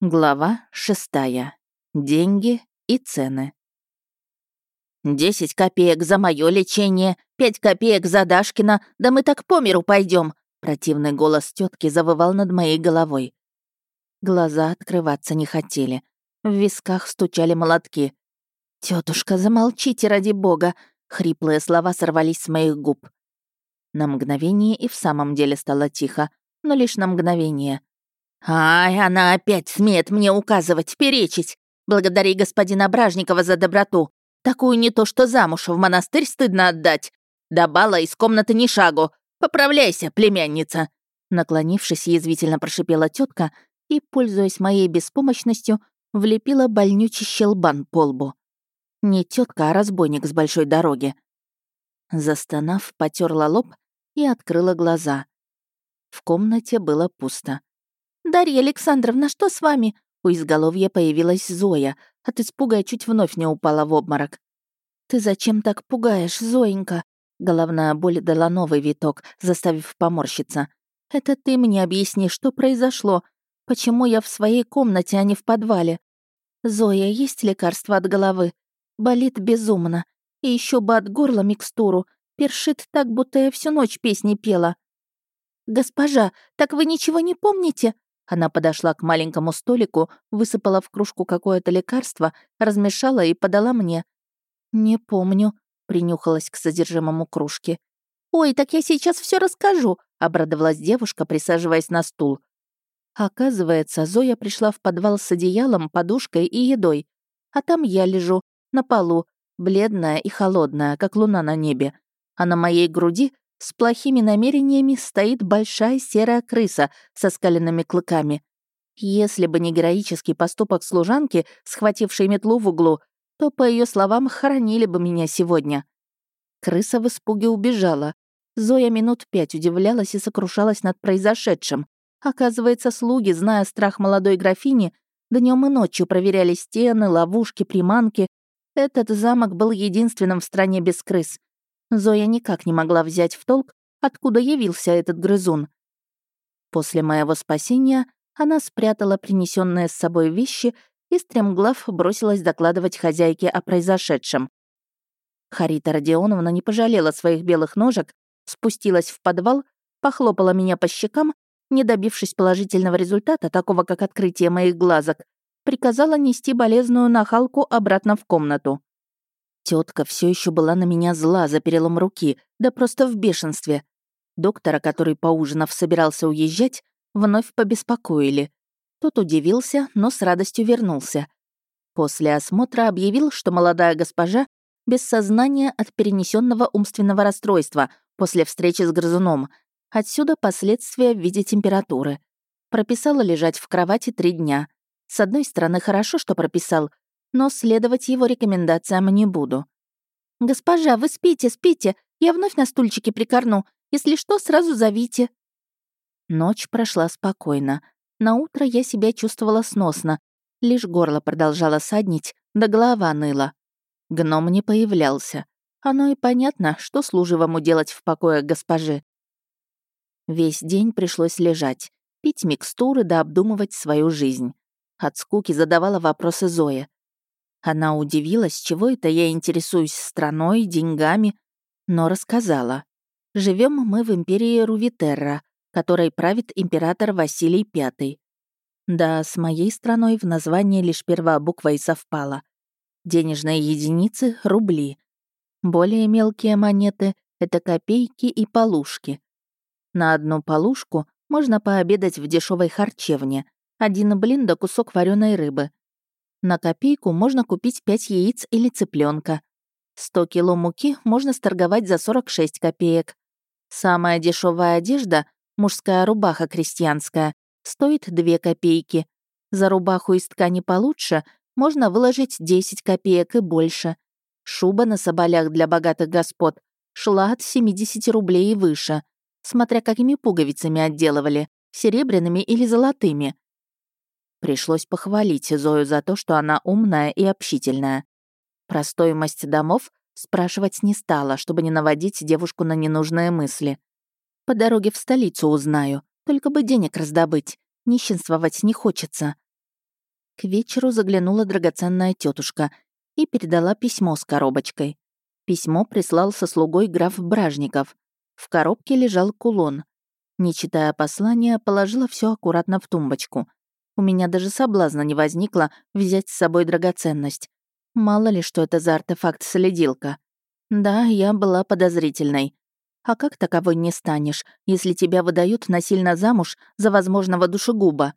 Глава шестая. Деньги и цены. «Десять копеек за мое лечение, пять копеек за Дашкина, да мы так по миру пойдем. Противный голос тетки завывал над моей головой. Глаза открываться не хотели. В висках стучали молотки. Тетушка, замолчите ради бога!» Хриплые слова сорвались с моих губ. На мгновение и в самом деле стало тихо, но лишь на мгновение. «Ай, она опять смеет мне указывать, перечить. Благодари господина Бражникова за доброту. Такую не то что замуж в монастырь стыдно отдать. До бала из комнаты ни шагу. Поправляйся, племянница!» Наклонившись, язвительно прошипела тетка и, пользуясь моей беспомощностью, влепила больнючий щелбан по лбу. Не тетка, а разбойник с большой дороги. Застонав, потерла лоб и открыла глаза. В комнате было пусто. «Дарья Александровна, что с вами?» У изголовья появилась Зоя. От испуга я чуть вновь не упала в обморок. «Ты зачем так пугаешь, Зоенька?» Головная боль дала новый виток, заставив поморщиться. «Это ты мне объясни, что произошло? Почему я в своей комнате, а не в подвале? Зоя, есть лекарство от головы? Болит безумно. И еще бы от горла микстуру. Першит так, будто я всю ночь песни пела». «Госпожа, так вы ничего не помните?» Она подошла к маленькому столику, высыпала в кружку какое-то лекарство, размешала и подала мне. «Не помню», — принюхалась к содержимому кружки. «Ой, так я сейчас все расскажу», — обрадовалась девушка, присаживаясь на стул. Оказывается, Зоя пришла в подвал с одеялом, подушкой и едой. А там я лежу, на полу, бледная и холодная, как луна на небе. А на моей груди с плохими намерениями стоит большая серая крыса со скаленными клыками. Если бы не героический поступок служанки, схватившей метлу в углу, то, по ее словам, хоронили бы меня сегодня. Крыса в испуге убежала. Зоя минут пять удивлялась и сокрушалась над произошедшим. Оказывается, слуги, зная страх молодой графини, днем и ночью проверяли стены, ловушки, приманки. Этот замок был единственным в стране без крыс. Зоя никак не могла взять в толк, откуда явился этот грызун. После моего спасения она спрятала принесенные с собой вещи и стремглав бросилась докладывать хозяйке о произошедшем. Харита Родионовна не пожалела своих белых ножек, спустилась в подвал, похлопала меня по щекам, не добившись положительного результата, такого как открытие моих глазок, приказала нести болезную нахалку обратно в комнату. Тетка все еще была на меня зла за перелом руки, да просто в бешенстве. Доктора, который, поужинав, собирался уезжать, вновь побеспокоили. Тот удивился, но с радостью вернулся. После осмотра объявил, что молодая госпожа без сознания от перенесенного умственного расстройства после встречи с грызуном. Отсюда последствия в виде температуры. Прописала лежать в кровати три дня. С одной стороны, хорошо, что прописал, но следовать его рекомендациям не буду. «Госпожа, вы спите, спите, я вновь на стульчике прикорну. Если что, сразу зовите». Ночь прошла спокойно. На утро я себя чувствовала сносно. Лишь горло продолжало саднить, да голова ныла. Гном не появлялся. Оно и понятно, что служивому делать в покое госпожи. Весь день пришлось лежать, пить микстуры да обдумывать свою жизнь. От скуки задавала вопросы Зоя. Она удивилась, чего это я интересуюсь страной, деньгами, но рассказала. Живем мы в империи Рувитерра, которой правит император Василий V. Да, с моей страной в названии лишь первая буква и совпала. Денежные единицы — рубли. Более мелкие монеты — это копейки и полушки. На одну полушку можно пообедать в дешевой харчевне. Один блин да кусок вареной рыбы. На копейку можно купить 5 яиц или цыпленка. 100 кило муки можно сторговать за 46 копеек. Самая дешевая одежда, мужская рубаха крестьянская, стоит 2 копейки. За рубаху из ткани получше можно выложить 10 копеек и больше. Шуба на соболях для богатых господ шла от 70 рублей и выше, смотря какими пуговицами отделывали, серебряными или золотыми. Пришлось похвалить Зою за то, что она умная и общительная. Про стоимость домов спрашивать не стала, чтобы не наводить девушку на ненужные мысли. По дороге в столицу узнаю, только бы денег раздобыть. Нищенствовать не хочется. К вечеру заглянула драгоценная тетушка и передала письмо с коробочкой. Письмо прислал со слугой граф Бражников. В коробке лежал кулон. Не читая послания, положила все аккуратно в тумбочку. У меня даже соблазна не возникло взять с собой драгоценность. Мало ли, что это за артефакт-следилка. Да, я была подозрительной. А как таковой не станешь, если тебя выдают насильно замуж за возможного душегуба?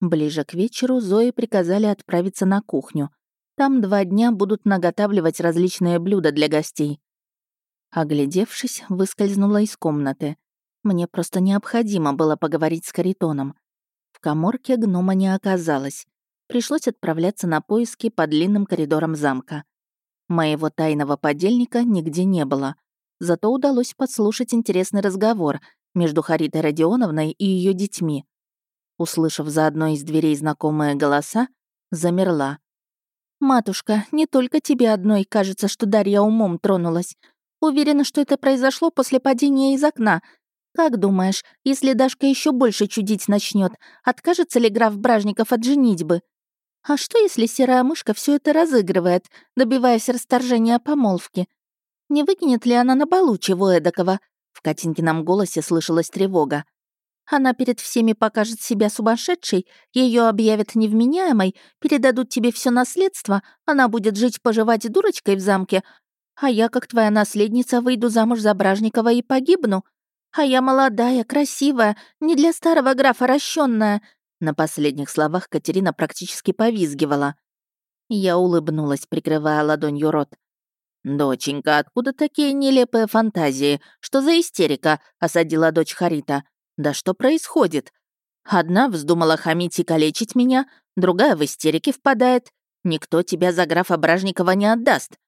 Ближе к вечеру Зои приказали отправиться на кухню. Там два дня будут наготавливать различные блюда для гостей. Оглядевшись, выскользнула из комнаты. Мне просто необходимо было поговорить с Каритоном. В коморке гнома не оказалось. Пришлось отправляться на поиски по длинным коридорам замка. Моего тайного подельника нигде не было. Зато удалось подслушать интересный разговор между Харитой Родионовной и ее детьми. Услышав за одной из дверей знакомые голоса, замерла. «Матушка, не только тебе одной кажется, что Дарья умом тронулась. Уверена, что это произошло после падения из окна. Как думаешь, если Дашка еще больше чудить начнет, откажется ли граф Бражников от женитьбы? А что, если серая мышка все это разыгрывает, добиваясь расторжения помолвки? Не выкинет ли она на балу чего эдакого?» В Катенькином голосе слышалась тревога. Она перед всеми покажет себя сумасшедшей, ее объявят невменяемой, передадут тебе все наследство, она будет жить-поживать дурочкой в замке, а я, как твоя наследница, выйду замуж за Бражникова и погибну. А я молодая, красивая, не для старого графа ращенная. На последних словах Катерина практически повизгивала. Я улыбнулась, прикрывая ладонью рот. «Доченька, откуда такие нелепые фантазии? Что за истерика?» — осадила дочь Харита. Да что происходит? Одна вздумала хамить и калечить меня, другая в истерике впадает. Никто тебя за графа Бражникова не отдаст.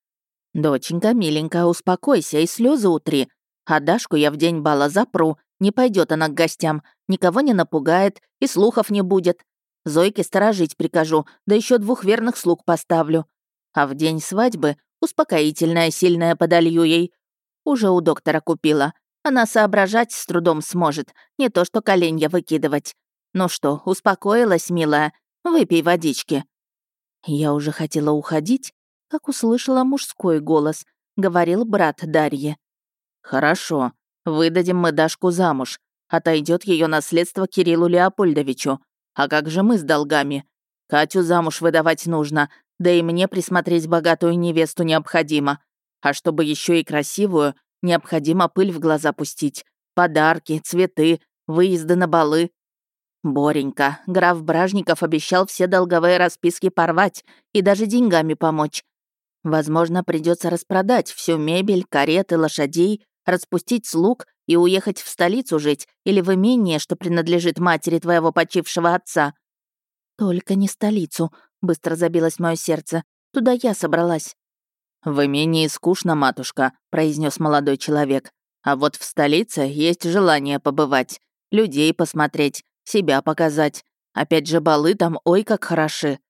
Доченька, миленькая, успокойся и слезы утри. А Дашку я в день бала запру, не пойдет она к гостям, никого не напугает и слухов не будет. Зойке сторожить прикажу, да еще двух верных слуг поставлю. А в день свадьбы успокоительное сильное подолью ей. Уже у доктора купила. Она соображать с трудом сможет, не то что коленья выкидывать. Ну что, успокоилась, милая? Выпей водички». Я уже хотела уходить, как услышала мужской голос. Говорил брат Дарьи. «Хорошо, выдадим мы Дашку замуж. Отойдет ее наследство Кириллу Леопольдовичу. А как же мы с долгами? Катю замуж выдавать нужно, да и мне присмотреть богатую невесту необходимо. А чтобы еще и красивую, Необходимо пыль в глаза пустить. Подарки, цветы, выезды на балы. Боренька, граф Бражников обещал все долговые расписки порвать и даже деньгами помочь. Возможно, придется распродать всю мебель, кареты, лошадей, распустить слуг и уехать в столицу жить или в имение, что принадлежит матери твоего почившего отца. Только не столицу, быстро забилось мое сердце. Туда я собралась. «В имении скучно, матушка», — произнес молодой человек. «А вот в столице есть желание побывать, людей посмотреть, себя показать. Опять же, балы там ой как хороши».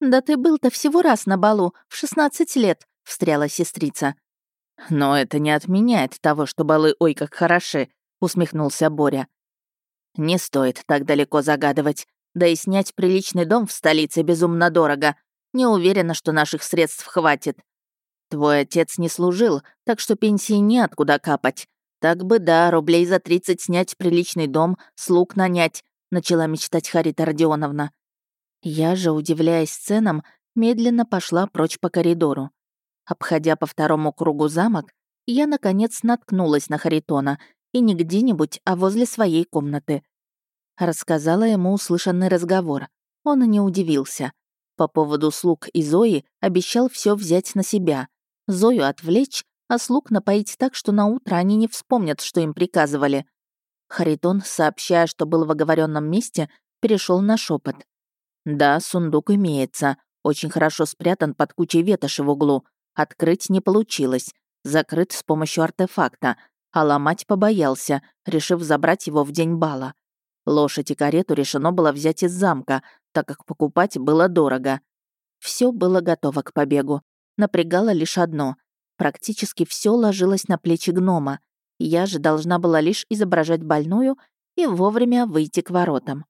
«Да ты был-то всего раз на балу, в 16 лет», — встряла сестрица. «Но это не отменяет того, что балы ой как хороши», — усмехнулся Боря. «Не стоит так далеко загадывать. Да и снять приличный дом в столице безумно дорого. Не уверена, что наших средств хватит. Твой отец не служил, так что пенсии неоткуда капать. Так бы да, рублей за 30 снять приличный дом, слуг нанять, начала мечтать Харита Родионовна. Я же, удивляясь ценам, медленно пошла прочь по коридору. Обходя по второму кругу замок, я, наконец, наткнулась на Харитона, и не где-нибудь, а возле своей комнаты. Рассказала ему услышанный разговор. Он не удивился. По поводу слуг и Зои обещал все взять на себя. Зою отвлечь, а слуг напоить так, что на утро они не вспомнят, что им приказывали. Харитон, сообщая, что был в оговоренном месте, перешел на шепот. «Да, сундук имеется. Очень хорошо спрятан под кучей ветоши в углу. Открыть не получилось. Закрыт с помощью артефакта. А ломать побоялся, решив забрать его в день бала. Лошадь и карету решено было взять из замка, так как покупать было дорого. Все было готово к побегу напрягало лишь одно. Практически все ложилось на плечи гнома. Я же должна была лишь изображать больную и вовремя выйти к воротам.